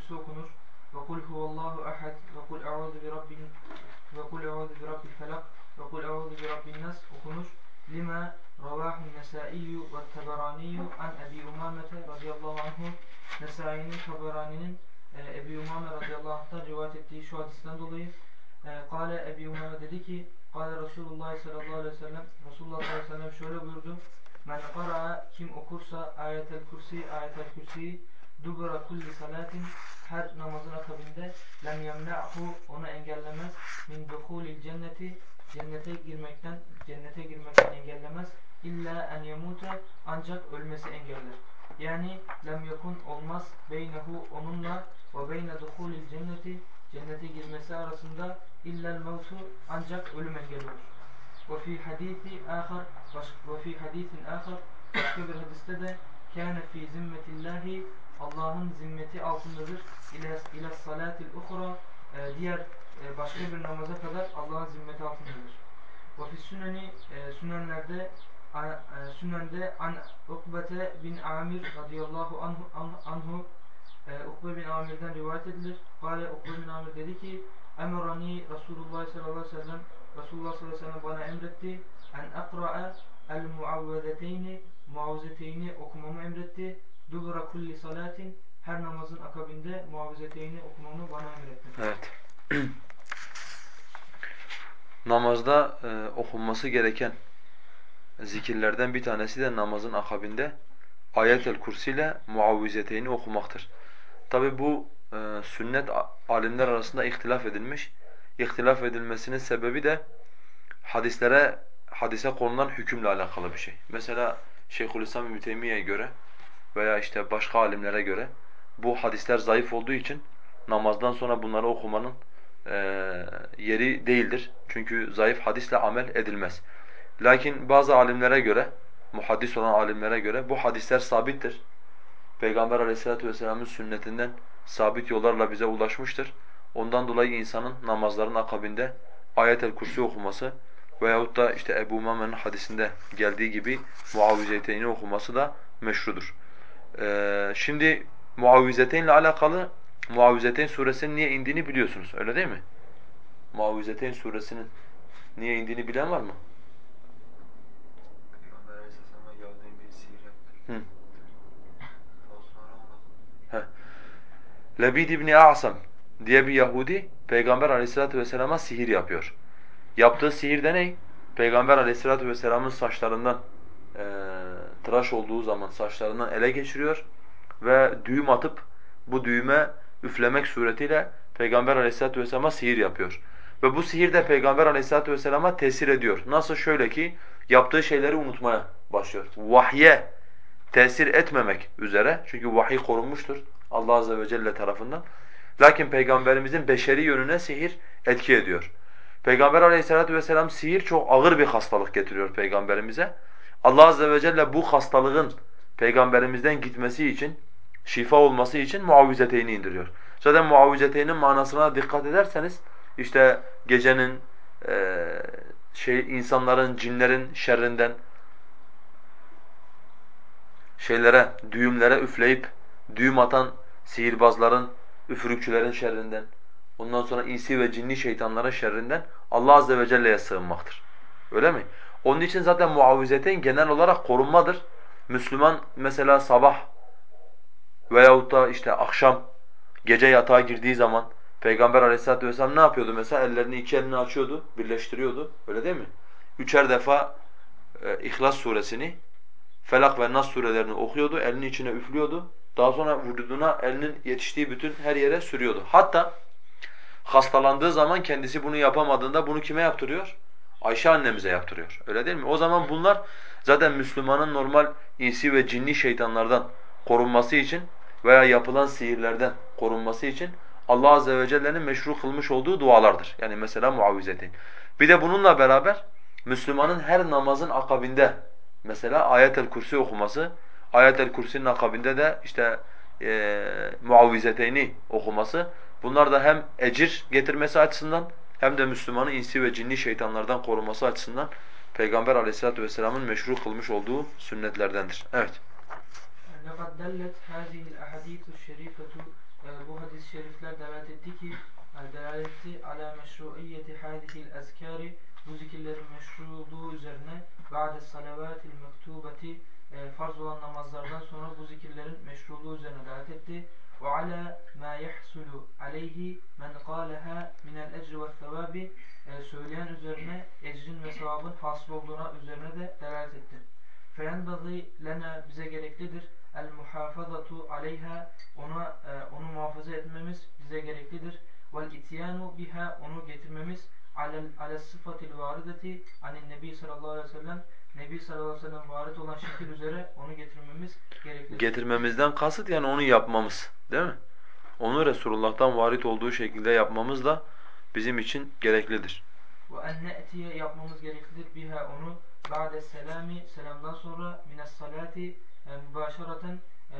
kürsi okunur. Ve kul huvallahu ahad ve kul e'udhu bi rabbin ve kul e'udhu bi rabbil felak ve kul e'udhu bi rabbin nas okunur. Lima ravahu nesaiyyü ve teberaniyyü an Ebi Umamete radıyallahu anhu Nesai'nin, Taberani'nin e, Ebi Umame radıyallahu anh'tan rivayet ettiği şu hadisten dolayı e, Kale Ebi Umame dedi ki Kale Resulullah sallallahu aleyhi ve sellem Resulullah sallallahu aleyhi ve sellem şöyle buyurdu Men kara'a kim okursa ayetel kursi ayetel kursiyi dubura kulli salatin her namazın akabinde lem yemna'hu onu engellemez min duhulil cenneti cennete girmekten cennete girmekten engellemez illa en yemute ancak ölmesi engeller. Yani lem yakun olmaz beynehu onunla ve beyne duhulil cenneti cennete girmesi arasında illel mevtu ancak ölüm engel olur. Ve fi hadisi ahar ve fi hadisin ahar başka bir hadiste de kâne fi zimmetillahi Allah'ın zimmeti altındadır. İle, ile salatil uhra e, diğer e, başka bir namaza kadar Allah'ın zimmeti altındadır. Ve fi süneni e, sünenlerde sünende an Ukbete bin Amir radıyallahu anhu, anhu Ukbe bin Amir'den rivayet edilir. Kale Ukbe bin Amir dedi ki Emerani Resulullah sallallahu aleyhi ve sellem Resulullah sallallahu aleyhi ve sellem bana emretti en akra'a el muavvedeteyni muavvizeteyni okumamı emretti. Dubura kulli salatin her namazın akabinde muavvizeteyni okumamı bana emretti. Evet. Namazda e, okunması gereken zikirlerden bir tanesi de namazın akabinde ayetel kursi ile muavvizeteyni okumaktır. Tabi bu e, sünnet alimler arasında ihtilaf edilmiş. İhtilaf edilmesinin sebebi de hadislere hadise konulan hükümle alakalı bir şey. Mesela Şeyhülislam İbn göre veya işte başka alimlere göre bu hadisler zayıf olduğu için namazdan sonra bunları okumanın e, yeri değildir. Çünkü zayıf hadisle amel edilmez. Lakin bazı alimlere göre, muhaddis olan alimlere göre bu hadisler sabittir. Peygamber aleyhissalatu vesselamın sünnetinden sabit yollarla bize ulaşmıştır. Ondan dolayı insanın namazların akabinde ayet-el kursi okuması veyahut da işte Ebu Umame'nin hadisinde geldiği gibi muavvizeteyni okuması da meşrudur. Ee, şimdi muavvizeteyn ile alakalı Muavvizeteyn suresinin niye indiğini biliyorsunuz öyle değil mi? Muavvizeteyn suresinin niye indiğini bilen var mı? Hı. Lebid İbni A'sam diye bir Yahudi Peygamber Aleyhisselatü vesselama sihir yapıyor. Yaptığı sihir de ne? Peygamber Aleyhisselatü vesselamın saçlarından e, tıraş olduğu zaman saçlarından ele geçiriyor ve düğüm atıp bu düğüme üflemek suretiyle Peygamber Aleyhisselatü vesselama sihir yapıyor. Ve bu sihir de Peygamber Aleyhisselatü vesselama tesir ediyor. Nasıl? Şöyle ki yaptığı şeyleri unutmaya başlıyor. Vahye tesir etmemek üzere çünkü vahiy korunmuştur Allah azze ve celle tarafından. Lakin peygamberimizin beşeri yönüne sihir etki ediyor. Peygamber aleyhissalatu vesselam sihir çok ağır bir hastalık getiriyor peygamberimize. Allah azze ve celle bu hastalığın peygamberimizden gitmesi için, şifa olması için muavvizeteyni indiriyor. Zaten muavvizeteynin manasına dikkat ederseniz işte gecenin e, şey insanların, cinlerin şerrinden şeylere, düğümlere üfleyip düğüm atan sihirbazların, üfürükçülerin şerrinden, ondan sonra insi ve cinni şeytanların şerrinden Allah azze ve celle'ye sığınmaktır. Öyle mi? Onun için zaten muavvizeteyn genel olarak korunmadır. Müslüman mesela sabah veyahut da işte akşam gece yatağa girdiği zaman Peygamber aleyhissalatu vesselam ne yapıyordu mesela? Ellerini iki elini açıyordu, birleştiriyordu. Öyle değil mi? Üçer defa e, İhlas suresini Felak ve Nas surelerini okuyordu, elini içine üflüyordu. Daha sonra vücuduna elinin yetiştiği bütün her yere sürüyordu. Hatta hastalandığı zaman kendisi bunu yapamadığında bunu kime yaptırıyor? Ayşe annemize yaptırıyor. Öyle değil mi? O zaman bunlar zaten Müslümanın normal insi ve cinni şeytanlardan korunması için veya yapılan sihirlerden korunması için Allah azze ve celle'nin meşru kılmış olduğu dualardır. Yani mesela muavvizetin. Bir de bununla beraber Müslümanın her namazın akabinde Mesela ayet-el kursi okuması, ayet-el kursinin akabinde de işte e, muavvizeteyni okuması. Bunlar da hem ecir getirmesi açısından hem de Müslümanı insi ve cinni şeytanlardan koruması açısından Peygamber aleyhissalatu vesselamın meşru kılmış olduğu sünnetlerdendir. Evet. لقد دلت هذه الأحاديث الشريفة bu hadis-i şerifler delalet etti ki delalet etti ala meşruiyeti hadihil ezkari bu zikirlerin meşruluğu üzerine ba'de salavatil mektubeti farz olan namazlardan sonra bu zikirlerin meşruluğu üzerine delalet etti ala ma yahsulu aleyhi men qalaha minel ecri ve sevabi söyleyen üzerine ecrin olduğuna üzerine de delalet etti. Feyenbagî lena bize gereklidir el muhafazatu aleyha ona e, onu muhafaza etmemiz bize gereklidir. Vel ityanu biha onu getirmemiz alel ale sıfatil varideti anin nebi sallallahu aleyhi ve sellem Nebi sallallahu aleyhi ve sellem varit olan şekil üzere onu getirmemiz gereklidir. Getirmemizden kasıt yani onu yapmamız değil mi? Onu Resulullah'tan varit olduğu şekilde yapmamız da bizim için gereklidir. En ne'tiye yapmamız gereklidir biha onu ba'de selami selamdan sonra mines salati e, mübaşaraten e,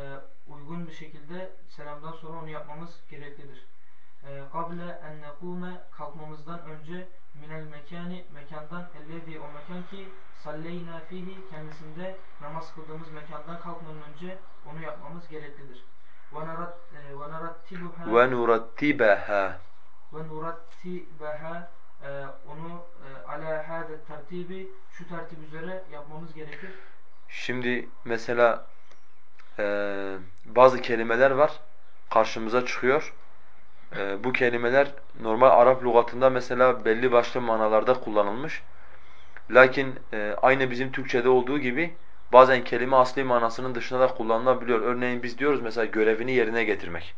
uygun bir şekilde selamdan sonra onu yapmamız gereklidir. Kable en nekume kalkmamızdan önce minel mekani mekandan ellezi o mekan ki salleyna fihi kendisinde namaz kıldığımız mekandan kalkmadan önce onu yapmamız gereklidir. Ve nurattibaha ve nurattibaha onu ala hada tertibi şu tertip üzere yapmamız gerekir. Şimdi mesela e, bazı kelimeler var karşımıza çıkıyor. E, bu kelimeler normal Arap lügatında mesela belli başlı manalarda kullanılmış. Lakin e, aynı bizim Türkçede olduğu gibi bazen kelime asli manasının dışında da kullanılabiliyor. Örneğin biz diyoruz mesela görevini yerine getirmek.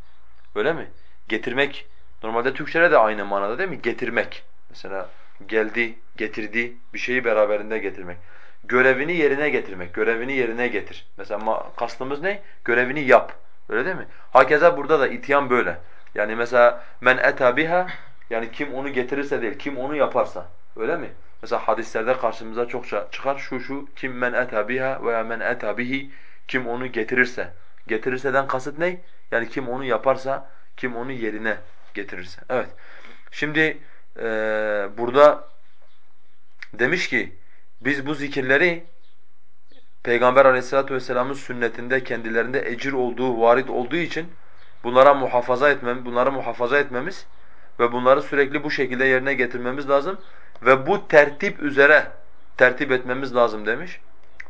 Öyle mi? Getirmek normalde Türkçede de aynı manada değil mi? Getirmek. Mesela geldi, getirdi, bir şeyi beraberinde getirmek görevini yerine getirmek. Görevini yerine getir. Mesela kastımız ne? Görevini yap. Öyle değil mi? Hakeza burada da ityan böyle. Yani mesela men eta biha yani kim onu getirirse değil, kim onu yaparsa. Öyle mi? Mesela hadislerde karşımıza çokça çıkar şu şu kim men eta biha veya men eta bihi kim onu getirirse. Getirirseden kasıt ne? Yani kim onu yaparsa, kim onu yerine getirirse. Evet. Şimdi e, burada demiş ki biz bu zikirleri Peygamber aleyhissalatu vesselamın sünnetinde kendilerinde ecir olduğu, varit olduğu için bunlara muhafaza etmem, bunları muhafaza etmemiz ve bunları sürekli bu şekilde yerine getirmemiz lazım ve bu tertip üzere tertip etmemiz lazım demiş.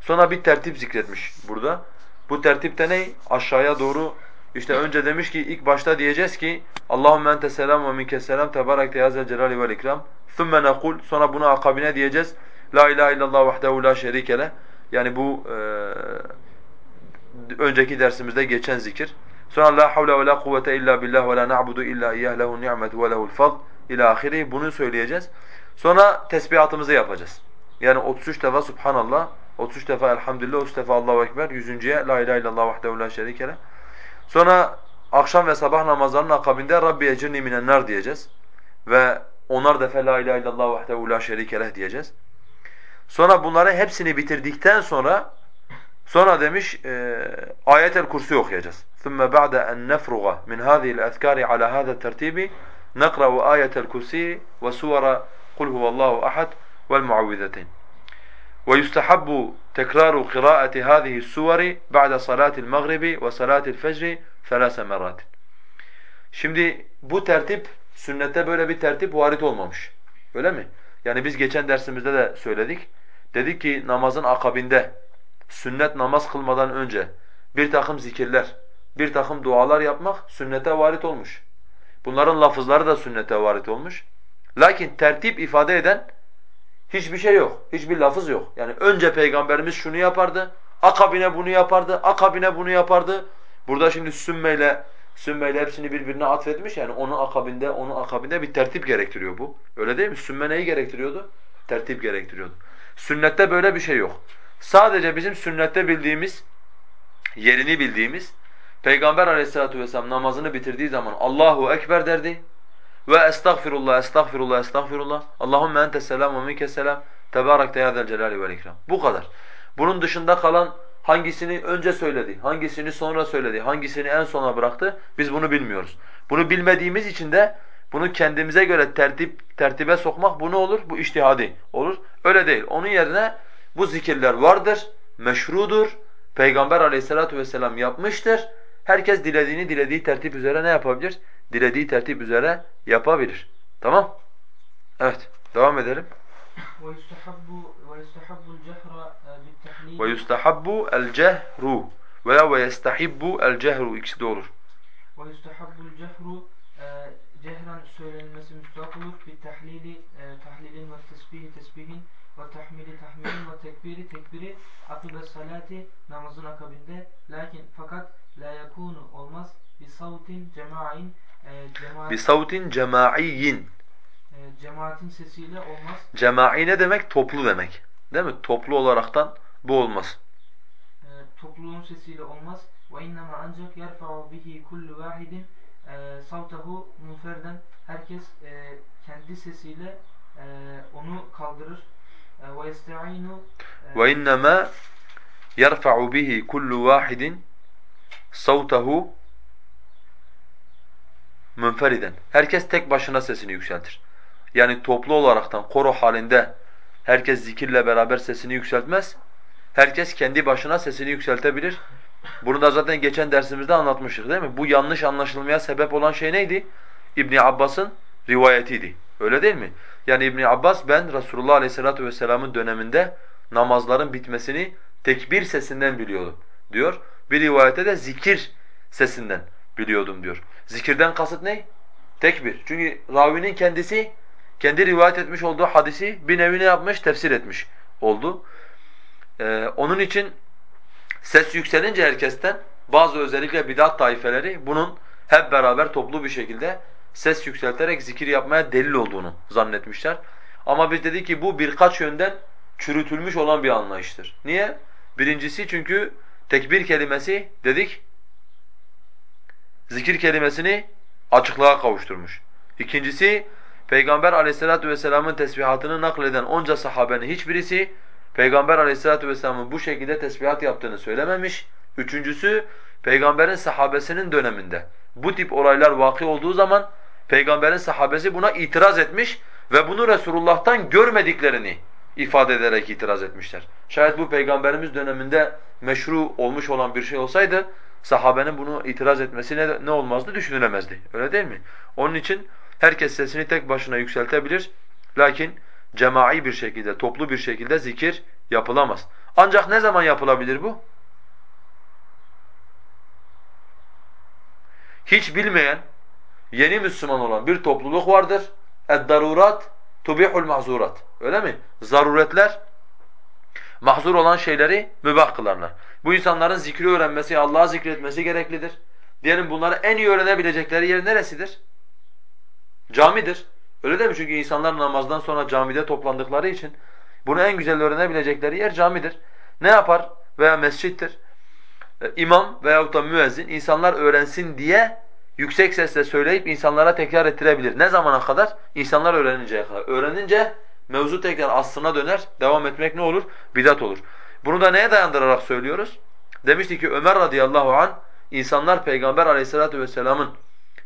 Sonra bir tertip zikretmiş burada. Bu tertipte ne? Aşağıya doğru işte önce demiş ki ilk başta diyeceğiz ki Allahumme ente selam ve minke selam tebarekte ya zel celali vel ikram. Thumme nekul sonra bunu akabine diyeceğiz. La ilahe illallah vahdehu la şerike. Yani bu e, önceki dersimizde geçen zikir. Sonra la havle ve la kuvvete illa billah ve la na'budu illa iyyah lehu ni'metu ve lehu'l fadl ila ahiri bunu söyleyeceğiz. Sonra tesbihatımızı yapacağız. Yani 33 defa subhanallah, 33 defa elhamdülillah, 33 defa Allahu ekber, 100.ye la ilahe illallah vahdehu la şerike leh. Sonra akşam ve sabah namazlarının akabinde Rabbi ecirni minen nar diyeceğiz. Ve onar defa la ilahe illallah vahdehu la şerike leh diyeceğiz. Sonra bunları hepsini bitirdikten sonra sonra demiş e, ayet-el kursi okuyacağız. ثُمَّ بَعْدَ أَنْ نَفْرُغَ مِنْ هَذِهِ الْأَذْكَارِ عَلَى هَذَا التَّرْتِيبِ نَقْرَأُ آيَةَ الْكُرْسِيِّ وَسُوَرَ قُلْ هُوَ اللّٰهُ أَحَدٌ وَالْمُعَوِّذَتَيْنِ ويستحب تكرار قراءة هذه السور بعد صلاة المغرب وصلاة الفجر ثلاث مرات. Şimdi bu tertip sünnette böyle bir tertip varit olmamış. Öyle mi? Yani biz geçen dersimizde de söyledik. Dedik ki namazın akabinde sünnet namaz kılmadan önce bir takım zikirler, bir takım dualar yapmak sünnete varit olmuş. Bunların lafızları da sünnete varit olmuş. Lakin tertip ifade eden hiçbir şey yok. Hiçbir lafız yok. Yani önce peygamberimiz şunu yapardı, akabine bunu yapardı, akabine bunu yapardı. Burada şimdi sümmeyle sümmeyle hepsini birbirine atfetmiş yani onun akabinde onun akabinde bir tertip gerektiriyor bu. Öyle değil mi? Sümme neyi gerektiriyordu? Tertip gerektiriyordu. Sünnette böyle bir şey yok. Sadece bizim sünnette bildiğimiz, yerini bildiğimiz, Peygamber aleyhissalatu vesselam namazını bitirdiği zaman Allahu Ekber derdi ve estağfirullah, estağfirullah, estağfirullah. Allahümme entes selam ve minke selam. Tebarekte ya zel celali vel ikram. Bu kadar. Bunun dışında kalan hangisini önce söyledi, hangisini sonra söyledi, hangisini en sona bıraktı biz bunu bilmiyoruz. Bunu bilmediğimiz için de bunu kendimize göre tertip tertibe sokmak bu ne olur? Bu iştihadi olur. Öyle değil. Onun yerine bu zikirler vardır, meşrudur Peygamber aleyhissalatu vesselam yapmıştır. Herkes dilediğini dilediği tertip üzere ne yapabilir? Dilediği tertip üzere yapabilir. Tamam? Evet. Devam edelim. ويستحب ويستحب الجهر بالتحليل وَيُسْتَحَبُّ الْجَهْرُ veya وَيَسْتَحِبُّ الْجَهْرُ ikisi de olur. ويستحب الجهر e, cehran söylenmesi müstahak olur. Bir tahlili e, tahlilin ve tesbihi tesbihin ve tahmili tahmilin ve tekbiri tekbiri akibe salati namazın akabinde lakin fakat la yakunu olmaz bi savtin cema'in e, cemaat, bi savtin cema'iyin e, cemaatin sesiyle olmaz. Cema'i ne demek? Toplu demek. Değil mi? Toplu olaraktan bu olmaz. E, topluluğun sesiyle olmaz. Ve innema ancak yerfa'u bihi kullu vahidin e, savtahu munferden herkes e, kendi sesiyle e, onu kaldırır. Ee, ve e, innema yerfa'u bihi kullu vahidin savtahu münferiden. Herkes tek başına sesini yükseltir. Yani toplu olaraktan koro halinde herkes zikirle beraber sesini yükseltmez. Herkes kendi başına sesini yükseltebilir. Bunu da zaten geçen dersimizde anlatmıştık değil mi? Bu yanlış anlaşılmaya sebep olan şey neydi? İbn Abbas'ın rivayetiydi. Öyle değil mi? Yani İbn Abbas ben Resulullah Aleyhisselatü Vesselam'ın döneminde namazların bitmesini tekbir sesinden biliyordum diyor. Bir rivayette de zikir sesinden biliyordum diyor. Zikirden kasıt ne? Tekbir. Çünkü ravinin kendisi kendi rivayet etmiş olduğu hadisi bir nevi ne yapmış? Tefsir etmiş oldu. Ee, onun için ses yükselince herkesten bazı özellikle bidat taifeleri bunun hep beraber toplu bir şekilde ses yükselterek zikir yapmaya delil olduğunu zannetmişler. Ama biz dedik ki bu birkaç yönden çürütülmüş olan bir anlayıştır. Niye? Birincisi çünkü tekbir kelimesi dedik zikir kelimesini açıklığa kavuşturmuş. İkincisi Peygamber aleyhissalatu vesselamın tesbihatını nakleden onca sahabenin hiçbirisi Peygamber aleyhissalatu vesselamın bu şekilde tesbihat yaptığını söylememiş. Üçüncüsü Peygamberin sahabesinin döneminde bu tip olaylar vakı olduğu zaman Peygamberin sahabesi buna itiraz etmiş ve bunu Resulullah'tan görmediklerini ifade ederek itiraz etmişler. Şayet bu Peygamberimiz döneminde meşru olmuş olan bir şey olsaydı sahabenin bunu itiraz etmesi ne, ne olmazdı? Düşünülemezdi. Öyle değil mi? Onun için herkes sesini tek başına yükseltebilir. Lakin cemai bir şekilde, toplu bir şekilde zikir yapılamaz. Ancak ne zaman yapılabilir bu? Hiç bilmeyen, yeni Müslüman olan bir topluluk vardır. Eddarurat tubihul mahzurat. Öyle mi? Zaruretler mahzur olan şeyleri mübah kılarlar. Bu insanların zikri öğrenmesi, Allah'ı zikretmesi gereklidir. Diyelim bunları en iyi öğrenebilecekleri yer neresidir? Camidir. Öyle değil mi? Çünkü insanlar namazdan sonra camide toplandıkları için bunu en güzel öğrenebilecekleri yer camidir. Ne yapar? Veya mescittir. E, imam veyahut da müezzin insanlar öğrensin diye yüksek sesle söyleyip insanlara tekrar ettirebilir. Ne zamana kadar? İnsanlar öğreninceye kadar. Öğrenince mevzu tekrar aslına döner, devam etmek ne olur? Bidat olur. Bunu da neye dayandırarak söylüyoruz? Demişti ki Ömer radıyallahu an insanlar Peygamber aleyhissalatu vesselamın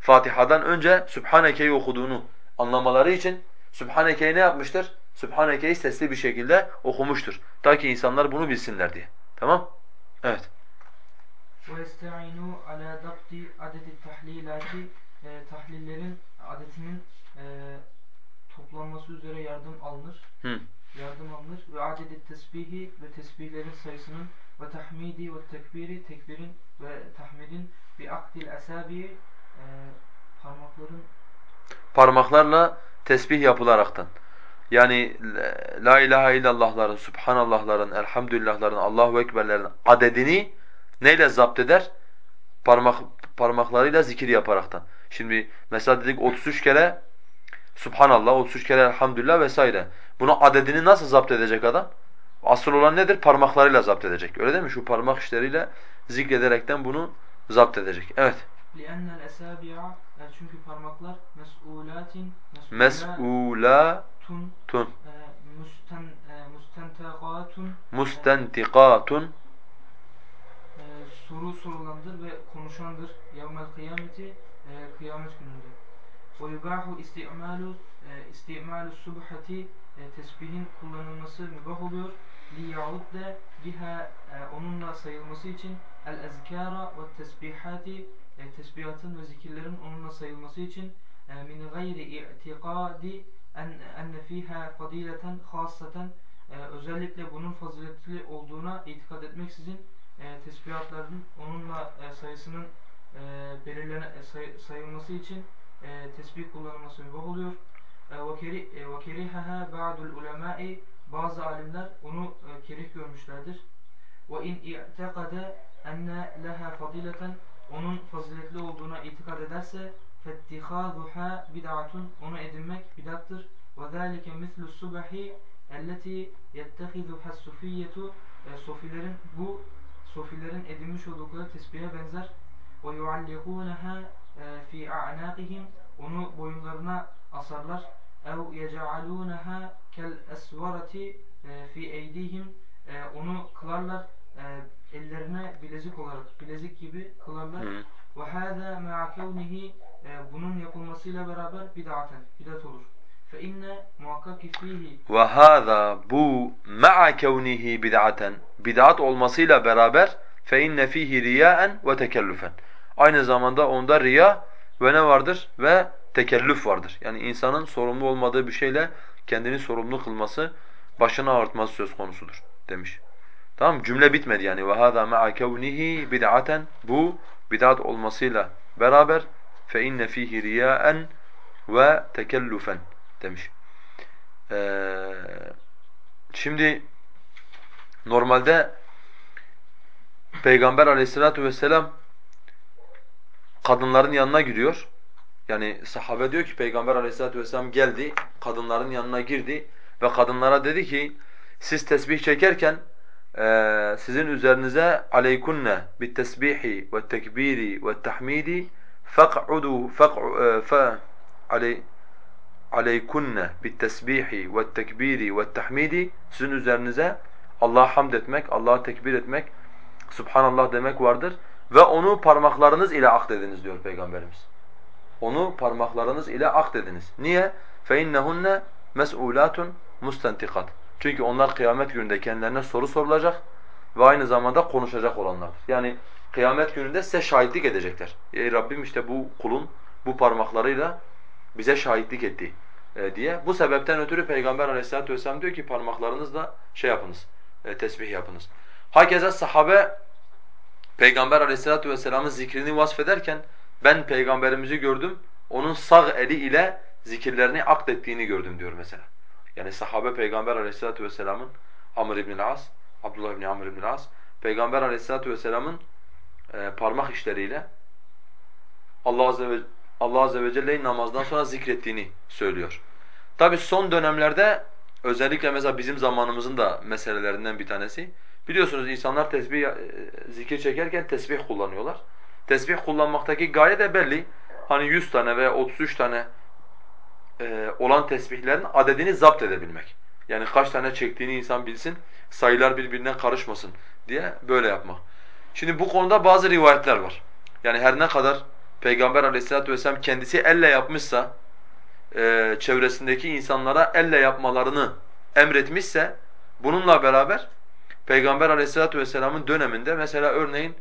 Fatiha'dan önce Sübhaneke'yi okuduğunu anlamaları için Sübhaneke'yi ne yapmıştır? Sübhaneke'yi sesli bir şekilde okumuştur. Ta ki insanlar bunu bilsinler diye. Tamam? Evet. وَيَسْتَعِنُوا عَلَى ضَبْطِ عَدَدِ التَّحْلِيلَاتِ e, Tahlillerin adetinin e, toplanması üzere yardım alınır. Hı. Yardım alınır. Ve adedi tesbihi ve tesbihlerin sayısının ve tahmidi ve tekbiri tekbirin ve tahmidin bir akdil esabi e, parmakların Parmaklarla tesbih yapılaraktan. Yani la ilahe illallah'ların, subhanallah'ların, elhamdülillah'ların, Allahu ekber'lerin adedini neyle zapt eder? Parmak parmaklarıyla zikir yaparaktan. Şimdi mesela dedik 33 kere subhanallah, 33 kere elhamdülillah vesaire. Bunu adedini nasıl zapt edecek adam? Asıl olan nedir? Parmaklarıyla zapt edecek. Öyle değil mi? Şu parmak işleriyle zikrederekten bunu zapt edecek. Evet. لِأَنَّ الْأَسَابِعَ e, Çünkü parmaklar mes'ulatin Mes'ulatun tun e, musten, e, mustentakatun mustentikatun e, soru sorulandır ve konuşandır. Yevmel kıyameti e, kıyamet gününde. Ve yubahu isti'malu e, isti'malu subhati e, tesbihin kullanılması mübah oluyor. liyaude biha onunla sayılması için el ezkara ve tesbihati tesbihatın ve zikirlerin onunla sayılması için min gayri i'tikadi en enne fiha fadileten hasaten özellikle bunun faziletli olduğuna itikad etmeksizin e, tesbihatların onunla e, sayısının e, belirlene, e, say, sayılması için e, tesbih kullanılması mübah oluyor. Kerihaha ba'dul ulemai bazı alimler onu e, kerih görmüşlerdir. İn i'tekade enne leha fadileten onun faziletli olduğuna itikad ederse fettihazuha bid'atun onu edinmek bidattır. Zâlike mislu subahi elleti yettehizuha sufiyyetu sofilerin bu sofilerin edinmiş oldukları tesbihe benzer. Ve yuallikunaha fi a'naqihim onu boyunlarına asarlar. Ev yec'alunaha kel esvarati fi eydihim onu kılarlar ellerine bilezik olarak bilezik gibi kılarlar. Ve hâzâ ma'a kevnihi bunun yapılmasıyla beraber bid'aten bidat olur. Ve hâzâ bu ma'a kevnihi bid'aten bid'at olmasıyla beraber fe inne fihi riyaen ve tekellüfen. Aynı zamanda onda riya ve ne vardır? Ve tekellüf vardır. Yani insanın sorumlu olmadığı bir şeyle kendini sorumlu kılması, başını ağırtması söz konusudur demiş. Tamam Cümle bitmedi yani. Ve hâzâ ma'a kevnihi bid'aten. Bu bid'at olmasıyla beraber fe inne fihi riyaen ve tekellüfen demiş. Ee, şimdi normalde Peygamber aleyhissalatu vesselam kadınların yanına giriyor. Yani sahabe diyor ki Peygamber aleyhissalatu vesselam geldi, kadınların yanına girdi ve kadınlara dedi ki siz tesbih çekerken e, sizin üzerinize aleykunne bit tesbihi ve tekbiri ve tahmidi faq'udu faq'u fa aley aleykunne bit tesbihi ve tekbiri ve tahmidi sizin üzerinize Allah'a hamd etmek, Allah'a tekbir etmek, Subhanallah demek vardır ve onu parmaklarınız ile akdediniz diyor Peygamberimiz. Onu parmaklarınız ile akdediniz. Niye? فَاِنَّهُنَّ مَسْئُولَاتٌ مُسْتَنْتِقَاتٌ Çünkü onlar kıyamet gününde kendilerine soru sorulacak ve aynı zamanda konuşacak olanlardır. Yani kıyamet gününde size şahitlik edecekler. Ey Rabbim işte bu kulun bu parmaklarıyla bize şahitlik etti e, diye. Bu sebepten ötürü Peygamber aleyhissalatu vesselam diyor ki parmaklarınızla şey yapınız, e, tesbih yapınız. Hakeza sahabe Peygamber aleyhissalatu vesselamın zikrini vasfederken ben peygamberimizi gördüm, onun sağ eli ile zikirlerini akdettiğini gördüm diyor mesela. Yani sahabe peygamber aleyhissalatu vesselamın Amr ibn As, Abdullah ibn Amr ibn As, peygamber aleyhissalatu vesselamın e, parmak işleriyle Allah azze ve Allah azze ve celle'yi namazdan sonra zikrettiğini söylüyor. Tabi son dönemlerde özellikle mesela bizim zamanımızın da meselelerinden bir tanesi biliyorsunuz insanlar tesbih e, zikir çekerken tesbih kullanıyorlar. Tesbih kullanmaktaki gaye de belli. Hani 100 tane veya 33 tane e, olan tesbihlerin adedini zapt edebilmek. Yani kaç tane çektiğini insan bilsin, sayılar birbirine karışmasın diye böyle yapmak. Şimdi bu konuda bazı rivayetler var. Yani her ne kadar Peygamber aleyhissalatu vesselam kendisi elle yapmışsa, e, çevresindeki insanlara elle yapmalarını emretmişse, bununla beraber Peygamber aleyhissalatu vesselamın döneminde mesela örneğin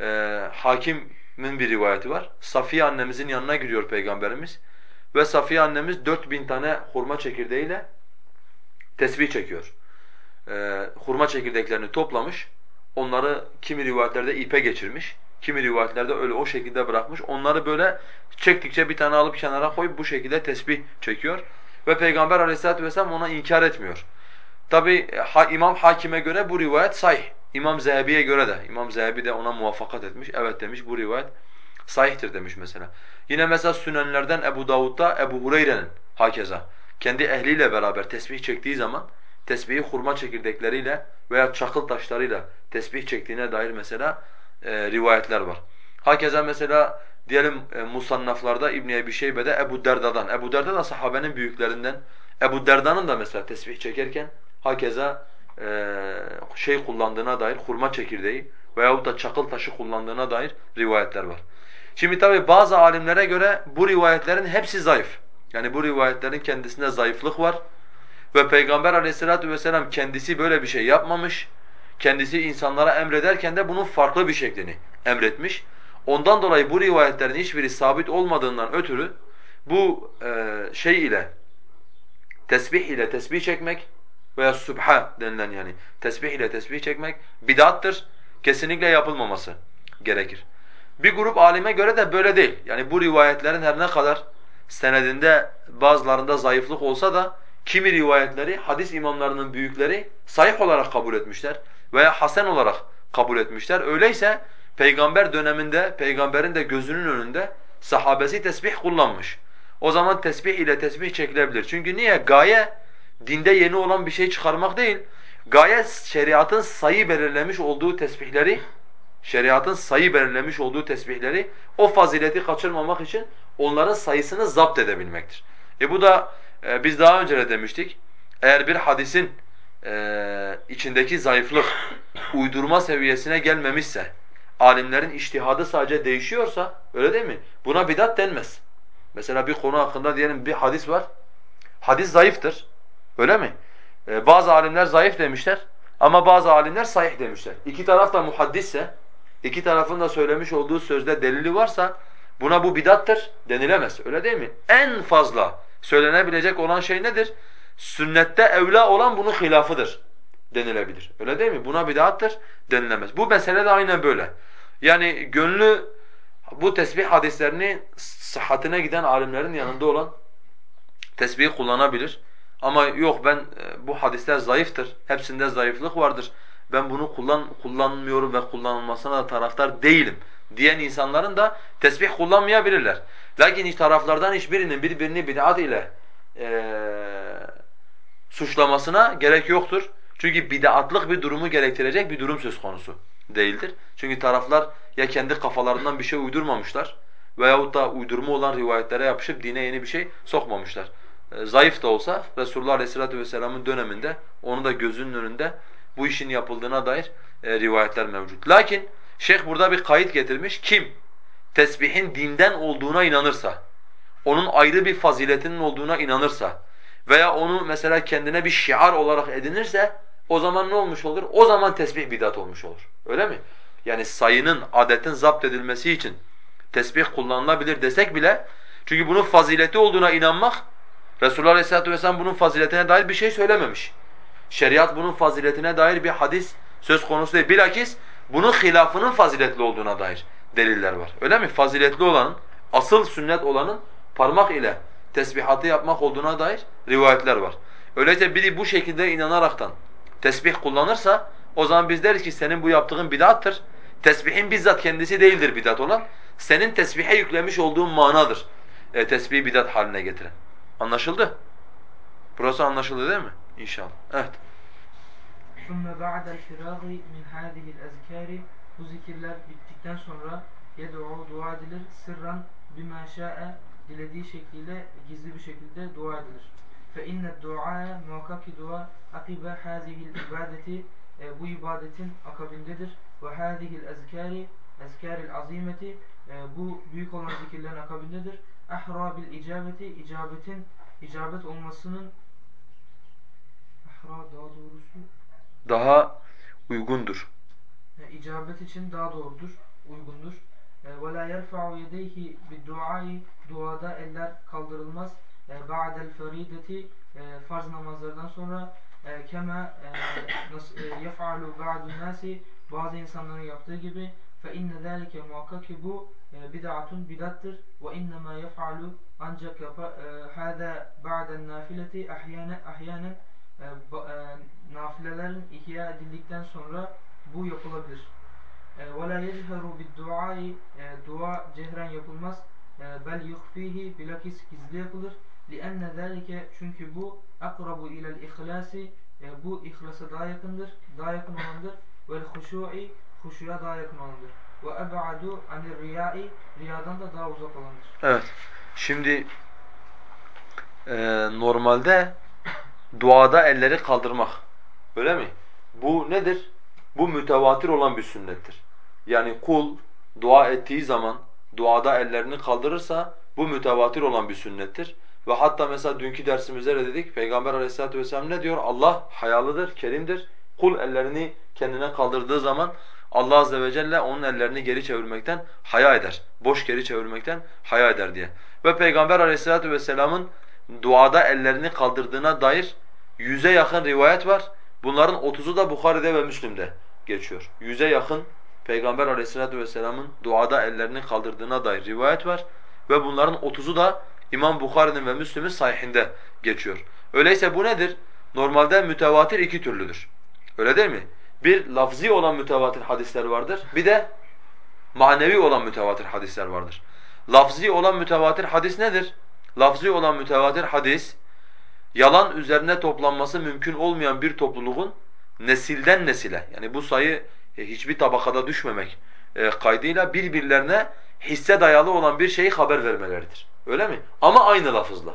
e, hakimin bir rivayeti var. Safiye annemizin yanına giriyor Peygamberimiz ve Safiye annemiz 4000 tane hurma çekirdeğiyle tesbih çekiyor. E, hurma çekirdeklerini toplamış, onları kimi rivayetlerde ipe geçirmiş, kimi rivayetlerde öyle o şekilde bırakmış. Onları böyle çektikçe bir tane alıp kenara koyup bu şekilde tesbih çekiyor. Ve Peygamber aleyhissalatu vesselam ona inkar etmiyor. Tabi ha, İmam Hakim'e göre bu rivayet sahih. İmam Zehebi'ye göre de, İmam Zehebi de ona muvaffakat etmiş. Evet demiş bu rivayet sahihtir demiş mesela. Yine mesela Sünenlerden Ebu Davud'da Ebu Hureyre'nin hakeza kendi ehliyle beraber tesbih çektiği zaman tesbihi hurma çekirdekleriyle veya çakıl taşlarıyla tesbih çektiğine dair mesela e, rivayetler var. Hakeza mesela diyelim e, musannaflarda İbn Ebi Şeybe'de Ebu Derda'dan. Ebu Derda da sahabenin büyüklerinden. Ebu Derda'nın da mesela tesbih çekerken hakeza e, şey kullandığına dair hurma çekirdeği veyahut da çakıl taşı kullandığına dair rivayetler var. Şimdi tabi bazı alimlere göre bu rivayetlerin hepsi zayıf. Yani bu rivayetlerin kendisinde zayıflık var Ve Peygamber aleyhissalatu vesselam kendisi böyle bir şey yapmamış. Kendisi insanlara emrederken de bunun farklı bir şeklini emretmiş. Ondan dolayı bu rivayetlerin hiçbiri sabit olmadığından ötürü bu e, şey ile tesbih ile tesbih çekmek veya subha denilen yani tesbih ile tesbih çekmek bid'attır. Kesinlikle yapılmaması gerekir. Bir grup alime göre de böyle değil. Yani bu rivayetlerin her ne kadar senedinde bazılarında zayıflık olsa da kimi rivayetleri hadis imamlarının büyükleri sahih olarak kabul etmişler veya hasen olarak kabul etmişler. Öyleyse peygamber döneminde peygamberin de gözünün önünde sahabesi tesbih kullanmış. O zaman tesbih ile tesbih çekilebilir. Çünkü niye? Gaye dinde yeni olan bir şey çıkarmak değil. Gaye şeriatın sayı belirlemiş olduğu tesbihleri şeriatın sayı belirlemiş olduğu tesbihleri o fazileti kaçırmamak için onların sayısını zapt edebilmektir. E bu da e, biz daha önce de demiştik. Eğer bir hadisin e, içindeki zayıflık uydurma seviyesine gelmemişse, alimlerin iştihadı sadece değişiyorsa, öyle değil mi? Buna bidat denmez. Mesela bir konu hakkında diyelim bir hadis var. Hadis zayıftır. Öyle mi? Ee, bazı alimler zayıf demişler ama bazı alimler sahih demişler. İki taraf da muhaddisse, iki tarafın da söylemiş olduğu sözde delili varsa buna bu bidattır denilemez. Öyle değil mi? En fazla söylenebilecek olan şey nedir? Sünnette evla olan bunun hilafıdır denilebilir. Öyle değil mi? Buna bidattır denilemez. Bu mesele de aynen böyle. Yani gönlü bu tesbih hadislerini sıhhatine giden alimlerin yanında olan tesbihi kullanabilir. Ama yok ben e, bu hadisler zayıftır. Hepsinde zayıflık vardır. Ben bunu kullan kullanmıyorum ve kullanılmasına da taraftar değilim diyen insanların da tesbih kullanmayabilirler. Lakin hiç taraflardan hiçbirinin birbirini bid'at ile e, suçlamasına gerek yoktur. Çünkü bid'atlık bir durumu gerektirecek bir durum söz konusu değildir. Çünkü taraflar ya kendi kafalarından bir şey uydurmamışlar veyahut da uydurma olan rivayetlere yapışıp dine yeni bir şey sokmamışlar. E, zayıf da olsa Resulullah Aleyhisselatü Vesselam'ın döneminde onu da gözünün önünde bu işin yapıldığına dair e, rivayetler mevcut. Lakin şeyh burada bir kayıt getirmiş. Kim tesbihin dinden olduğuna inanırsa, onun ayrı bir faziletinin olduğuna inanırsa veya onu mesela kendine bir şiar olarak edinirse o zaman ne olmuş olur? O zaman tesbih bidat olmuş olur. Öyle mi? Yani sayının, adetin zapt edilmesi için tesbih kullanılabilir desek bile çünkü bunun fazileti olduğuna inanmak Resulullah Aleyhisselatü Vesselam bunun faziletine dair bir şey söylememiş. Şeriat bunun faziletine dair bir hadis söz konusu değil. Bilakis bunun hilafının faziletli olduğuna dair deliller var. Öyle mi? Faziletli olanın, asıl sünnet olanın parmak ile tesbihatı yapmak olduğuna dair rivayetler var. Öyleyse biri bu şekilde inanaraktan tesbih kullanırsa o zaman biz deriz ki senin bu yaptığın bid'attır. Tesbihin bizzat kendisi değildir bid'at olan. Senin tesbihe yüklemiş olduğun manadır. E, tesbihi bidat haline getiren. Anlaşıldı? Burası anlaşıldı değil mi? İnşallah. Evet. ثُمَّ بَعْدَ الْفِرَاغِ مِنْ هَذِهِ الْاَذْكَارِ Bu zikirler bittikten sonra يَدْعُوا dua edilir sırran bima şa'e dilediği şekliyle gizli bir şekilde dua edilir. Fe inne dua muhakkak ki dua akibe hazihil ibadeti e, bu ibadetin akabindedir. Ve hazihil ezkari ezkaril azimeti e, bu büyük olan zikirlerin akabindedir. Ahra bil icabeti icabetin icabet olmasının ahra daha doğrusu daha uygundur. E, icabet için daha doğrudur, uygundur. La yerfa'u yedeyhi bid-duai duada eller kaldırılmaz. E, ba'del ferideti e, farz namazlardan sonra kema yef'alu ba'dun nasi bazı insanların yaptığı gibi fe inne zalike muhakkak ki bu bid'atun bidattır ve inne ma yef'alu ancak hada ba'den nafileti nafilelerin ihya edildikten sonra bu yapılabilir. وَلَا يَجْهَرُ بِالدُّعَاءِ Dua cehren yapılmaz. Bel yuhfihi bilakis gizli yapılır. لِأَنَّ ذَلِكَ Çünkü bu akrabu ilel ihlasi bu ihlasa daha yakındır, daha yakın olandır. Vel huşu'i huşuya daha yakın olandır. Ve eb'adu anir riyai riyadan da daha uzak olandır. Evet. Şimdi e, normalde duada elleri kaldırmak. Öyle mi? Bu nedir? Bu mütevatir olan bir sünnettir. Yani kul dua ettiği zaman duada ellerini kaldırırsa bu mütevatir olan bir sünnettir. Ve hatta mesela dünkü dersimizde de dedik Peygamber Aleyhisselatü vesselam ne diyor? Allah hayalıdır, kerimdir. Kul ellerini kendine kaldırdığı zaman Allah azze ve celle onun ellerini geri çevirmekten haya eder. Boş geri çevirmekten haya eder diye. Ve Peygamber Aleyhisselatü vesselamın duada ellerini kaldırdığına dair yüze yakın rivayet var. Bunların 30'u da Bukhari'de ve Müslim'de geçiyor. Yüze yakın Peygamber Aleyhisselatü vesselamın duada ellerini kaldırdığına dair rivayet var. Ve bunların 30'u da İmam Bukhari'nin ve Müslim'in sahihinde geçiyor. Öyleyse bu nedir? Normalde mütevatir iki türlüdür. Öyle değil mi? Bir lafzi olan mütevatir hadisler vardır. Bir de manevi olan mütevatir hadisler vardır. Lafzi olan mütevatir hadis nedir? Lafzi olan mütevatir hadis yalan üzerine toplanması mümkün olmayan bir topluluğun nesilden nesile yani bu sayı e, hiçbir tabakada düşmemek e, kaydıyla birbirlerine hisse dayalı olan bir şeyi haber vermeleridir. Öyle mi? Ama aynı lafızla.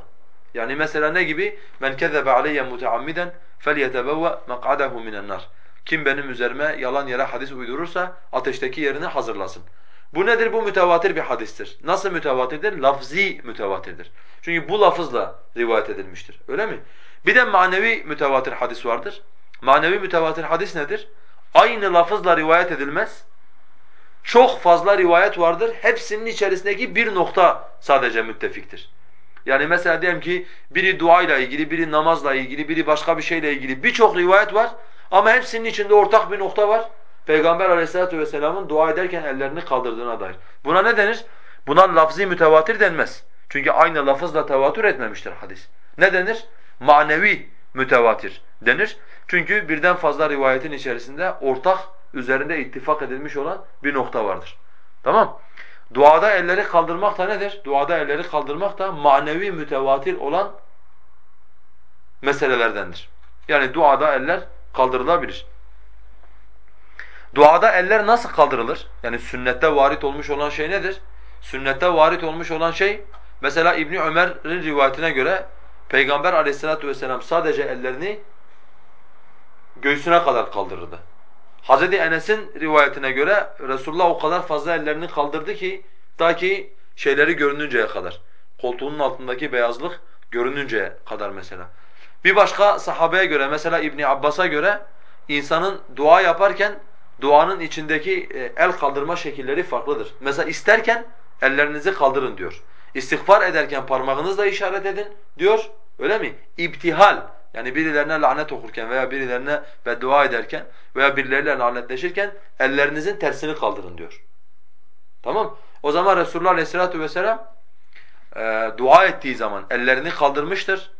Yani mesela ne gibi? Men kezebe aleyye muteammiden felyetebevve mek'adehu minen nar. Kim benim üzerime yalan yere hadis uydurursa ateşteki yerini hazırlasın. Bu nedir? Bu mütevatir bir hadistir. Nasıl mütevatirdir? Lafzi mütevatirdir. Çünkü bu lafızla rivayet edilmiştir. Öyle mi? Bir de manevi mütevatir hadis vardır. Manevi mütevatir hadis nedir? Aynı lafızla rivayet edilmez. Çok fazla rivayet vardır. Hepsinin içerisindeki bir nokta sadece müttefiktir. Yani mesela diyelim ki biri duayla ilgili, biri namazla ilgili, biri başka bir şeyle ilgili birçok rivayet var. Ama hepsinin içinde ortak bir nokta var. Peygamber aleyhissalatu vesselamın dua ederken ellerini kaldırdığına dair. Buna ne denir? Buna lafzi mütevatir denmez. Çünkü aynı lafızla tevatür etmemiştir hadis. Ne denir? Manevi mütevatir denir. Çünkü birden fazla rivayetin içerisinde ortak, üzerinde ittifak edilmiş olan bir nokta vardır. Tamam? Duada elleri kaldırmak da nedir? Duada elleri kaldırmak da manevi mütevatir olan meselelerdendir. Yani duada eller kaldırılabilir. Duada eller nasıl kaldırılır? Yani sünnette varit olmuş olan şey nedir? Sünnette varit olmuş olan şey mesela İbni Ömer'in rivayetine göre Peygamber aleyhissalatu vesselam sadece ellerini göğsüne kadar kaldırırdı. Hazreti Enes'in rivayetine göre Resulullah o kadar fazla ellerini kaldırdı ki ta ki şeyleri görününceye kadar. Koltuğunun altındaki beyazlık görününceye kadar mesela. Bir başka sahabeye göre mesela İbni Abbas'a göre insanın dua yaparken duanın içindeki e, el kaldırma şekilleri farklıdır. Mesela isterken ellerinizi kaldırın diyor. İstiğfar ederken parmağınızla işaret edin diyor. Öyle mi? İbtihal yani birilerine lanet okurken veya birilerine beddua ederken veya birileriyle lanetleşirken ellerinizin tersini kaldırın diyor. Tamam? O zaman Resulullah Aleyhisselatü Vesselam e, dua ettiği zaman ellerini kaldırmıştır.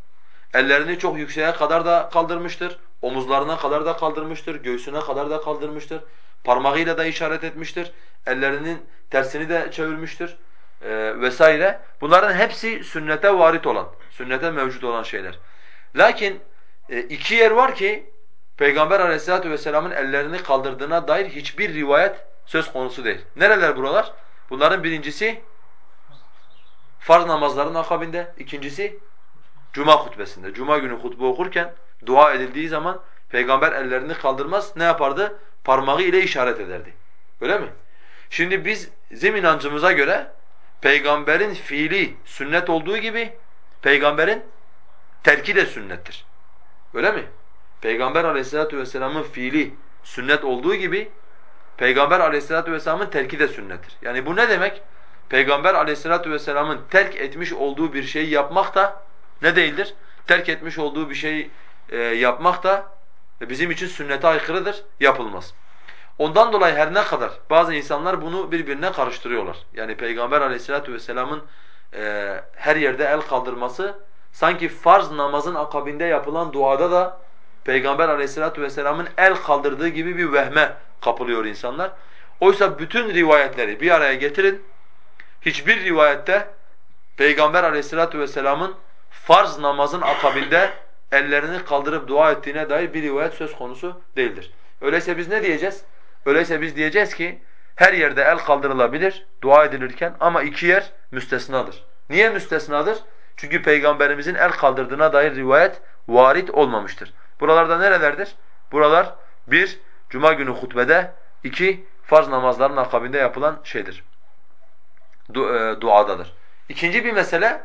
Ellerini çok yükseğe kadar da kaldırmıştır. Omuzlarına kadar da kaldırmıştır. Göğsüne kadar da kaldırmıştır. Parmağıyla da işaret etmiştir. Ellerinin tersini de çevirmiştir e, vesaire. Bunların hepsi sünnete varit olan, sünnete mevcut olan şeyler. Lakin e, iki yer var ki Peygamber Aleyhisselatü vesselamın ellerini kaldırdığına dair hiçbir rivayet söz konusu değil. Nereler buralar? Bunların birincisi farz namazların akabinde, ikincisi cuma hutbesinde. Cuma günü hutbe okurken dua edildiği zaman peygamber ellerini kaldırmaz ne yapardı? Parmağı ile işaret ederdi. Öyle mi? Şimdi biz zim inancımıza göre peygamberin fiili sünnet olduğu gibi peygamberin terki de sünnettir. Öyle mi? Peygamber aleyhissalatu vesselamın fiili sünnet olduğu gibi Peygamber aleyhissalatu vesselamın terki de sünnettir. Yani bu ne demek? Peygamber aleyhissalatu vesselamın terk etmiş olduğu bir şeyi yapmak da ne değildir? Terk etmiş olduğu bir şeyi e, yapmak da bizim için sünnete aykırıdır, yapılmaz. Ondan dolayı her ne kadar bazı insanlar bunu birbirine karıştırıyorlar. Yani Peygamber aleyhissalatu vesselamın e, her yerde el kaldırması sanki farz namazın akabinde yapılan duada da Peygamber aleyhissalatu vesselamın el kaldırdığı gibi bir vehme kapılıyor insanlar. Oysa bütün rivayetleri bir araya getirin. Hiçbir rivayette Peygamber aleyhissalatu vesselamın farz namazın akabinde ellerini kaldırıp dua ettiğine dair bir rivayet söz konusu değildir. Öyleyse biz ne diyeceğiz? Öyleyse biz diyeceğiz ki her yerde el kaldırılabilir dua edilirken ama iki yer müstesnadır. Niye müstesnadır? Çünkü Peygamberimizin el kaldırdığına dair rivayet varit olmamıştır. Buralarda nerelerdir? Buralar bir, Cuma günü hutbede, iki, farz namazların akabinde yapılan şeydir. Du e, duadadır. İkinci bir mesele,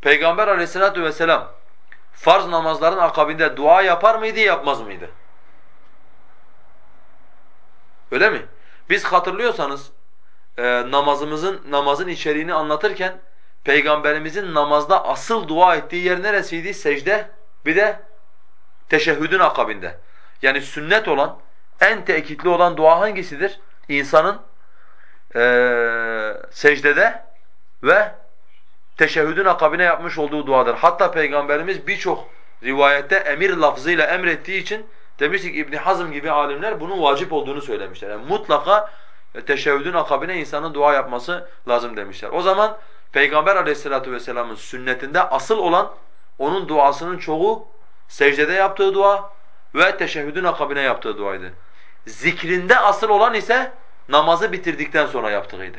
Peygamber aleyhissalatu vesselam farz namazların akabinde dua yapar mıydı, yapmaz mıydı? Öyle mi? Biz hatırlıyorsanız e, namazımızın namazın içeriğini anlatırken Peygamberimizin namazda asıl dua ettiği yer neresiydi? Secde bir de teşehhüdün akabinde. Yani sünnet olan, en tekitli olan dua hangisidir? İnsanın e, secdede ve teşehhüdün akabine yapmış olduğu duadır. Hatta Peygamberimiz birçok rivayette emir lafzıyla emrettiği için demiştik İbn Hazm gibi alimler bunun vacip olduğunu söylemişler. Yani mutlaka teşehhüdün akabine insanın dua yapması lazım demişler. O zaman Peygamber aleyhissalatu vesselamın sünnetinde asıl olan onun duasının çoğu secdede yaptığı dua ve teşehhüdün akabine yaptığı duaydı. Zikrinde asıl olan ise namazı bitirdikten sonra yaptığıydı.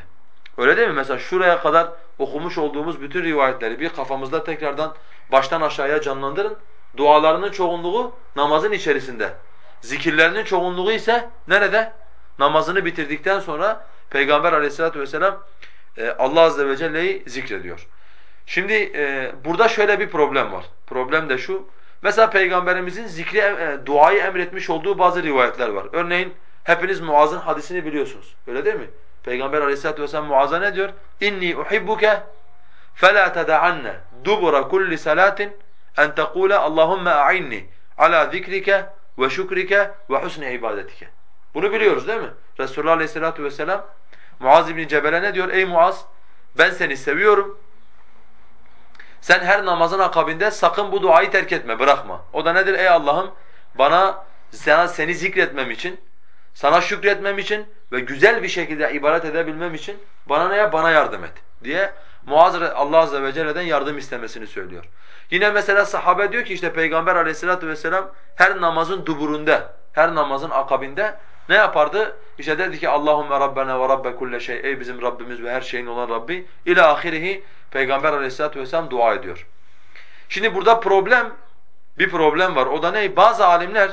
Öyle değil mi? Mesela şuraya kadar okumuş olduğumuz bütün rivayetleri bir kafamızda tekrardan baştan aşağıya canlandırın. Dualarının çoğunluğu namazın içerisinde. Zikirlerinin çoğunluğu ise nerede? Namazını bitirdikten sonra Peygamber aleyhissalatu vesselam e, Allah azze ve celle'yi zikrediyor. Şimdi e, burada şöyle bir problem var. Problem de şu. Mesela Peygamberimizin zikri, e, duayı emretmiş olduğu bazı rivayetler var. Örneğin hepiniz Muaz'ın hadisini biliyorsunuz. Öyle değil mi? Peygamber Aleyhissalatu vesselam Muaz'a ne diyor? İnni uhibbuke fela tad'anna dubura kulli salatin en taqula Allahumme a'inni ala zikrike ve şükrike ve husni ibadetike. Bunu biliyoruz değil mi? Resulullah Aleyhissalatu vesselam Muaz İbni Cebel'e ne diyor? Ey Muaz ben seni seviyorum. Sen her namazın akabinde sakın bu duayı terk etme, bırakma. O da nedir? Ey Allah'ım bana seni zikretmem için sana şükretmem için ve güzel bir şekilde ibadet edebilmem için bana ne yap? Bana yardım et diye Muaz Allah azze ve celle'den yardım istemesini söylüyor. Yine mesela sahabe diyor ki işte Peygamber aleyhissalatu vesselam her namazın duburunda, her namazın akabinde ne yapardı? İşte dedi ki Allahumme Rabbena ve Rabbe kulle şey. Ey bizim Rabbimiz ve her şeyin olan Rabbi. İlâ ahirihi Peygamber aleyhissalatu vesselam dua ediyor. Şimdi burada problem, bir problem var. O da ne? Bazı alimler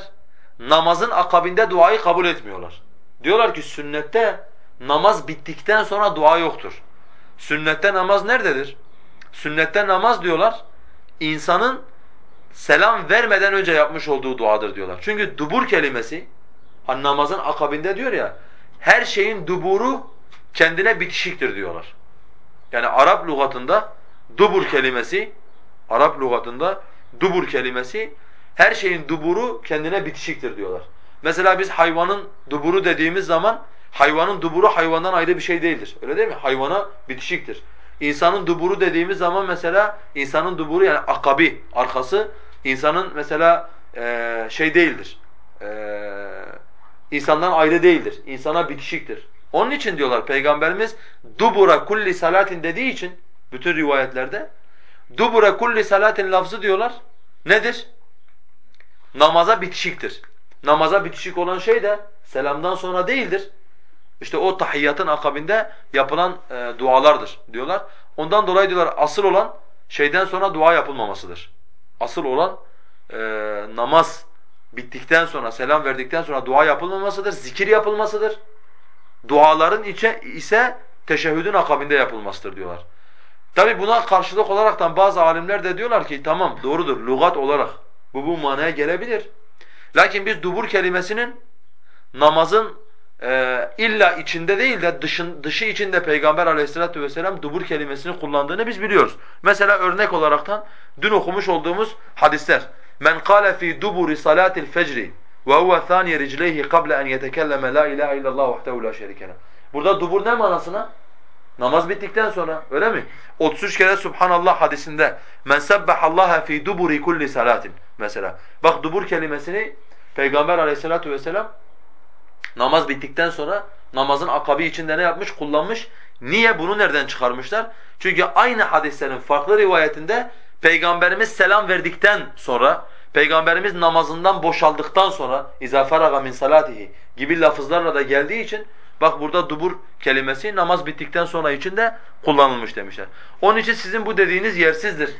namazın akabinde duayı kabul etmiyorlar. Diyorlar ki sünnette namaz bittikten sonra dua yoktur. Sünnette namaz nerededir? Sünnette namaz diyorlar insanın selam vermeden önce yapmış olduğu duadır diyorlar. Çünkü dubur kelimesi hani namazın akabinde diyor ya her şeyin duburu kendine bitişiktir diyorlar. Yani Arap lügatında dubur kelimesi Arap lügatında dubur kelimesi her şeyin duburu kendine bitişiktir diyorlar. Mesela biz hayvanın duburu dediğimiz zaman hayvanın duburu hayvandan ayrı bir şey değildir. Öyle değil mi? Hayvana bitişiktir. İnsanın duburu dediğimiz zaman mesela insanın duburu yani akabi, arkası insanın mesela e, şey değildir. E, insandan ayrı değildir. İnsana bitişiktir. Onun için diyorlar Peygamberimiz dubura kulli salatin dediği için bütün rivayetlerde dubura kulli salatin lafzı diyorlar. Nedir? Namaza bitişiktir. Namaza bitişik olan şey de selamdan sonra değildir. İşte o tahiyyatın akabinde yapılan e, dualardır diyorlar. Ondan dolayı diyorlar asıl olan şeyden sonra dua yapılmamasıdır. Asıl olan e, namaz bittikten sonra, selam verdikten sonra dua yapılmamasıdır, zikir yapılmasıdır. Duaların içe ise teşehhüdün akabinde yapılmasıdır diyorlar. Tabi buna karşılık olaraktan bazı alimler de diyorlar ki tamam doğrudur lügat olarak bu bu manaya gelebilir. Lakin biz dubur kelimesinin namazın e, illa içinde değil de dışın, dışı içinde Peygamber aleyhissalatu vesselam dubur kelimesini kullandığını biz biliyoruz. Mesela örnek olaraktan dün okumuş olduğumuz hadisler. Men kâle fî duburi salâtil fecri ve huve thâniye ricleyhi kable en yetekelleme la ilahe illallah vahdehu la şerike Burada dubur ne manasına? Namaz bittikten sonra öyle mi? 33 kere subhanallah hadisinde men sebbahallaha fi duburi kulli salatin mesela. Bak dubur kelimesini Peygamber aleyhissalatu vesselam namaz bittikten sonra namazın akabi içinde ne yapmış? Kullanmış. Niye? Bunu nereden çıkarmışlar? Çünkü aynı hadislerin farklı rivayetinde Peygamberimiz selam verdikten sonra Peygamberimiz namazından boşaldıktan sonra izafaraga min salatihi gibi lafızlarla da geldiği için bak burada dubur kelimesi namaz bittikten sonra içinde kullanılmış demişler. Onun için sizin bu dediğiniz yersizdir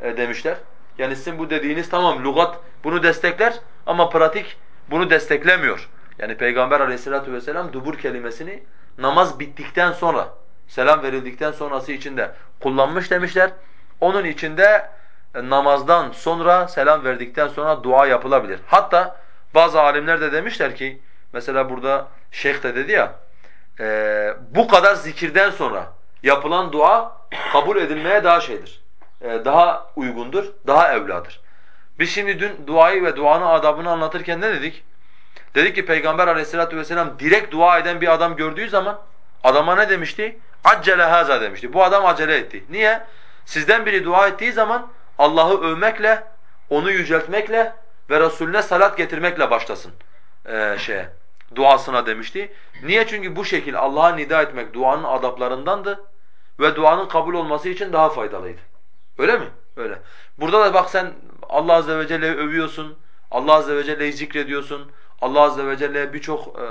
e, demişler. Yani sizin bu dediğiniz tamam lügat bunu destekler ama pratik bunu desteklemiyor. Yani Peygamber aleyhissalatu vesselam dubur kelimesini namaz bittikten sonra, selam verildikten sonrası içinde kullanmış demişler. Onun içinde e, namazdan sonra selam verdikten sonra dua yapılabilir. Hatta bazı alimler de demişler ki mesela burada şeyh de dedi ya e, bu kadar zikirden sonra yapılan dua kabul edilmeye daha şeydir. E, daha uygundur, daha evladır. Biz şimdi dün duayı ve duanın adabını anlatırken ne dedik? Dedik ki Peygamber aleyhissalatu vesselam direkt dua eden bir adam gördüğü zaman adama ne demişti? Accele haza demişti. Bu adam acele etti. Niye? Sizden biri dua ettiği zaman Allah'ı övmekle, onu yüceltmekle ve Resulüne salat getirmekle başlasın ee, şeye, duasına demişti. Niye? Çünkü bu şekil Allah'a nida etmek duanın adaplarındandı ve duanın kabul olması için daha faydalıydı. Öyle mi? Öyle. Burada da bak sen Allah azze ve celle'yi övüyorsun, Allah azze ve celle'yi zikrediyorsun, Allah azze ve celle'ye birçok e,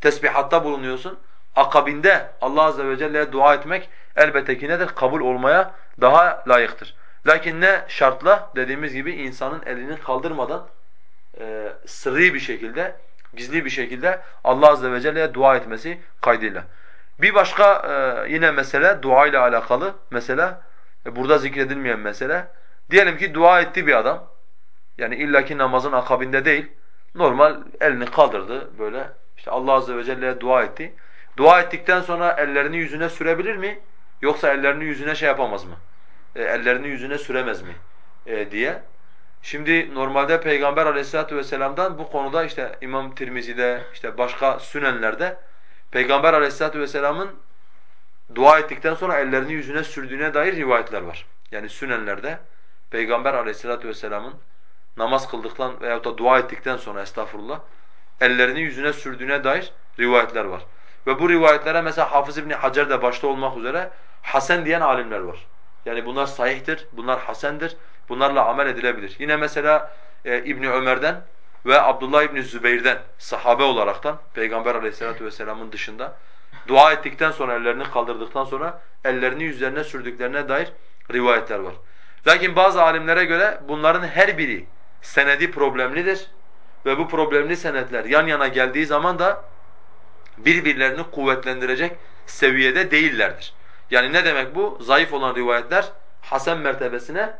tesbihatta bulunuyorsun. Akabinde Allah azze ve celle'ye dua etmek elbette ki nedir? Kabul olmaya daha layıktır. Lakin ne şartla? Dediğimiz gibi insanın elini kaldırmadan e, sırrı bir şekilde, gizli bir şekilde Allah azze ve celle'ye dua etmesi kaydıyla. Bir başka e, yine mesele dua ile alakalı mesela e, burada zikredilmeyen mesele. Diyelim ki dua etti bir adam. Yani illaki namazın akabinde değil. Normal elini kaldırdı böyle. İşte Allah azze ve celle'ye dua etti. Dua ettikten sonra ellerini yüzüne sürebilir mi? Yoksa ellerini yüzüne şey yapamaz mı? E, ellerini yüzüne süremez mi? E, diye. Şimdi normalde Peygamber Aleyhisselatü vesselam'dan bu konuda işte İmam Tirmizi'de, işte başka sünenlerde Peygamber Aleyhisselatü vesselam'ın dua ettikten sonra ellerini yüzüne sürdüğüne dair rivayetler var. Yani sünenlerde Peygamber Aleyhisselatü vesselam'ın namaz kıldıktan veyahut da dua ettikten sonra estağfurullah ellerini yüzüne sürdüğüne dair rivayetler var. Ve bu rivayetlere mesela Hafız İbni Hacer de başta olmak üzere hasen diyen alimler var. Yani bunlar sahihtir, bunlar hasendir, bunlarla amel edilebilir. Yine mesela e, İbni Ömer'den ve Abdullah İbni Zübeyir'den sahabe olaraktan Peygamber Aleyhisselatü vesselam'ın dışında dua ettikten sonra ellerini kaldırdıktan sonra ellerini yüzlerine sürdüklerine dair rivayetler var. Lakin bazı alimlere göre bunların her biri senedi problemlidir ve bu problemli senetler yan yana geldiği zaman da birbirlerini kuvvetlendirecek seviyede değillerdir. Yani ne demek bu? Zayıf olan rivayetler hasen mertebesine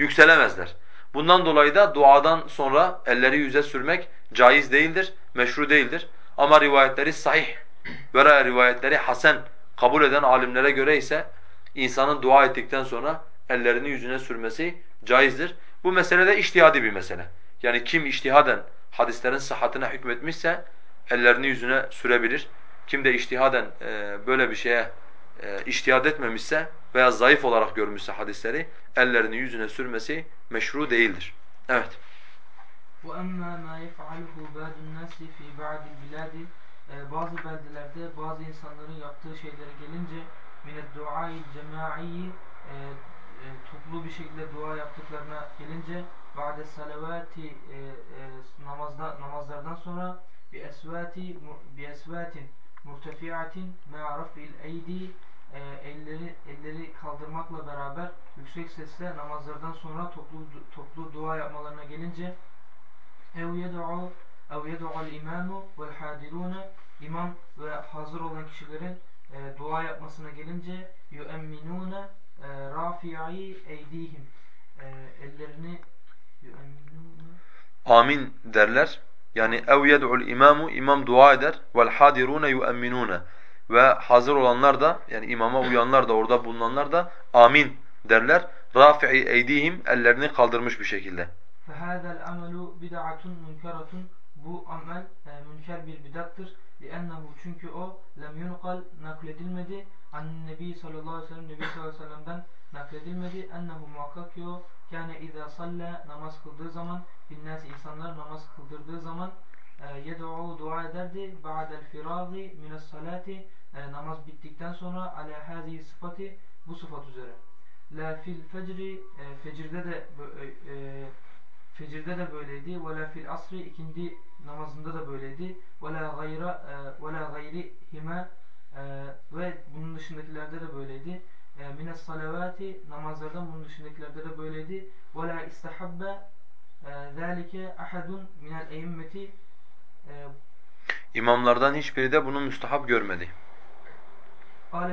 yükselemezler. Bundan dolayı da duadan sonra elleri yüze sürmek caiz değildir, meşru değildir. Ama rivayetleri sahih ve rivayetleri hasen kabul eden alimlere göre ise insanın dua ettikten sonra ellerini yüzüne sürmesi caizdir. Bu mesele de iştihadi bir mesele. Yani kim iştihaden hadislerin sıhhatine hükmetmişse ellerini yüzüne sürebilir. Kim de iştihaden e, böyle bir şeye e, iştihad etmemişse veya zayıf olarak görmüşse hadisleri ellerini yüzüne sürmesi meşru değildir. Evet. وَأَمَّا مَا يَفْعَلُهُ بَعْدُ النَّاسِ فِي بَعْدِ الْبِلَادِ Bazı beldelerde bazı insanların yaptığı şeylere gelince مِنَ الدُّعَاءِ الْجَمَاعِيِّ toplu bir şekilde dua yaptıklarına gelince ba'de salavati e, e, namazda namazlardan sonra bi esvati bi esvatin murtefiatin ma'a raf'il eydi e, elleri elleri kaldırmakla beraber yüksek sesle namazlardan sonra toplu toplu dua yapmalarına gelince ev yed'u ev yed'u'l imamu vel hadirun imam ve hazır olan kişilerin e, dua yapmasına gelince yu'emminune e, rafi'i eydihim e, ellerini amin derler. Yani ev yed'u'l imamu imam dua eder vel hadirun yu'minun ve hazır olanlar da yani imama uyanlar da orada bulunanlar da amin derler. Rafi'i eydihim ellerini kaldırmış bir şekilde. فَهَذَا الْعَمَلُ بِدَعَةٌ مُنْكَرَةٌ Bu amel e, münker bir bidattır. لِأَنَّهُ Çünkü o lem yunqal nakledilmedi. An Nebi sallallahu aleyhi ve sellem Nebi sallallahu aleyhi ve sellem'den nakledilmedi. Ennehu muhakkak ki o kâne izâ salla namaz kıldığı zaman binnâsi insanlar namaz kıldırdığı zaman e, yed'u dua ederdi ba'del firâzi mines salati e, namaz bittikten sonra ala hâzihi sıfati bu sıfat üzere. La fil fecri e, fecirde de e, fecirde de böyleydi. Ve la fil asri ikindi namazında da böyleydi. Ve la gayra ve la gayri hime ve bunun dışındakilerde de böyleydi. Mines salavati namazlardan bunun dışındakilerde de böyleydi. Ve la istahabbe zâlike ahadun minel eimmeti İmamlardan hiçbiri de bunu müstahap görmedi.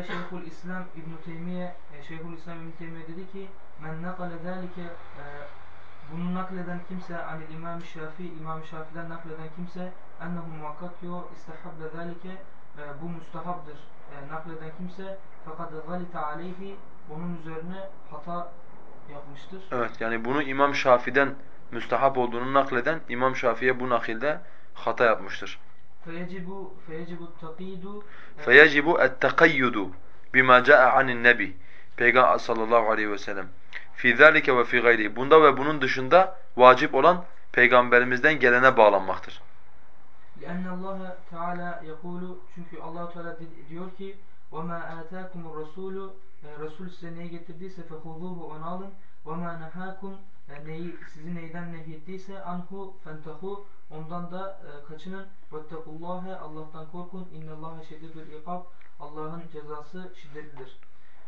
Şeyhul İslam İbn Teymiye e, Şeyhul İslam İbn Teymiye dedi ki men nakale zalike e, bunu nakleden kimse anil İmam Şafii İmam Şafii'den nakleden kimse ennehu muhakkak ki o istahabbe zalike e, bu müstahapdır e, nakleden kimse fakat galita aleyhi onun üzerine hata yapmıştır. Evet yani bunu İmam Şafii'den müstahap olduğunu nakleden İmam Şafii'ye bu nakilde hata yapmıştır. Feyecibu feyecibu takidu فَيَجِبُ التَّقَيُّدُ بِمَا جَاءَ عَنِ النَّبِي Peygamber sallallahu aleyhi ve sellem. فِي ذَٰلِكَ وَفِي غَيْرِهِ Bunda ve bunun dışında vacip olan Peygamberimizden gelene bağlanmaktır. لأن الله Teala yekulu çünkü Allah Teala diyor ki وَمَا آتَاكُمُ الرَّسُولُ e, Resul size neyi getirdiyse فَخُذُوهُ onu alın وَمَا نَهَاكُمْ e, neyi, sizi neyden nehyettiyse anhu fentahu ondan da e, kaçının vettekullâhe Allah'tan korkun innallâhe şedidül ikab Allah'ın cezası şiddetlidir.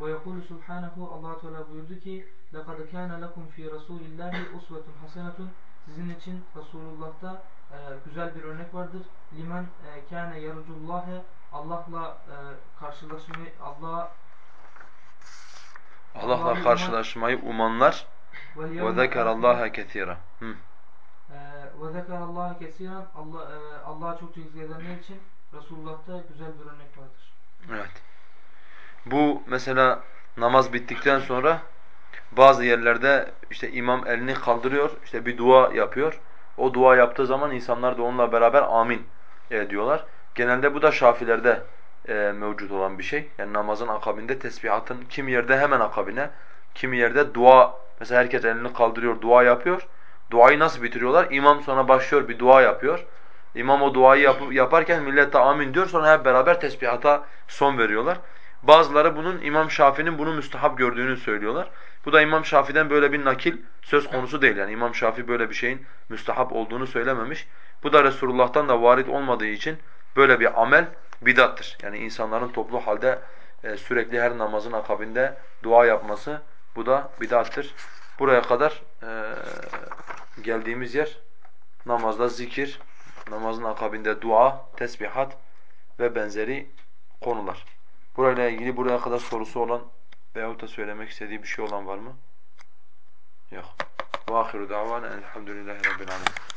Ve yekulu subhanehu Allah Teala buyurdu ki لَقَدْ كَانَ لَكُمْ فِي رَسُولِ اللّٰهِ اُسْوَةٌ حَسَنَةٌ Sizin için Resulullah'ta e, güzel bir örnek vardır. Limen e, kâne yarcullâhe Allah'la e, karşılaşmayı Allah Allah'la karşılaşmayı umanlar ve zekerallaha kesira. Ve zekerallaha kesiren Allah e, Allah'a çok zikredenler için Resulullah'ta güzel bir örnek vardır. Evet. Bu mesela namaz bittikten sonra bazı yerlerde işte imam elini kaldırıyor, işte bir dua yapıyor. O dua yaptığı zaman insanlar da onunla beraber amin diyorlar. Genelde bu da Şafilerde e, mevcut olan bir şey. Yani namazın akabinde tesbihatın kimi yerde hemen akabine, kimi yerde dua. Mesela herkes elini kaldırıyor, dua yapıyor. Duayı nasıl bitiriyorlar? İmam sonra başlıyor bir dua yapıyor. İmam o duayı yap yaparken millet de amin diyor. Sonra hep beraber tesbihata son veriyorlar. Bazıları bunun İmam Şafii'nin bunu müstahap gördüğünü söylüyorlar. Bu da İmam Şafii'den böyle bir nakil söz konusu değil. Yani İmam Şafii böyle bir şeyin müstahap olduğunu söylememiş. Bu da Resulullah'tan da varit olmadığı için böyle bir amel bidattır. Yani insanların toplu halde e, sürekli her namazın akabinde dua yapması bu da bidattır. Buraya kadar e, geldiğimiz yer namazda zikir, namazın akabinde dua, tesbihat ve benzeri konular. Burayla ilgili buraya kadar sorusu olan veyahut da söylemek istediği bir şey olan var mı? Yok. وآخر دعوانا الحمد لله رب العالمين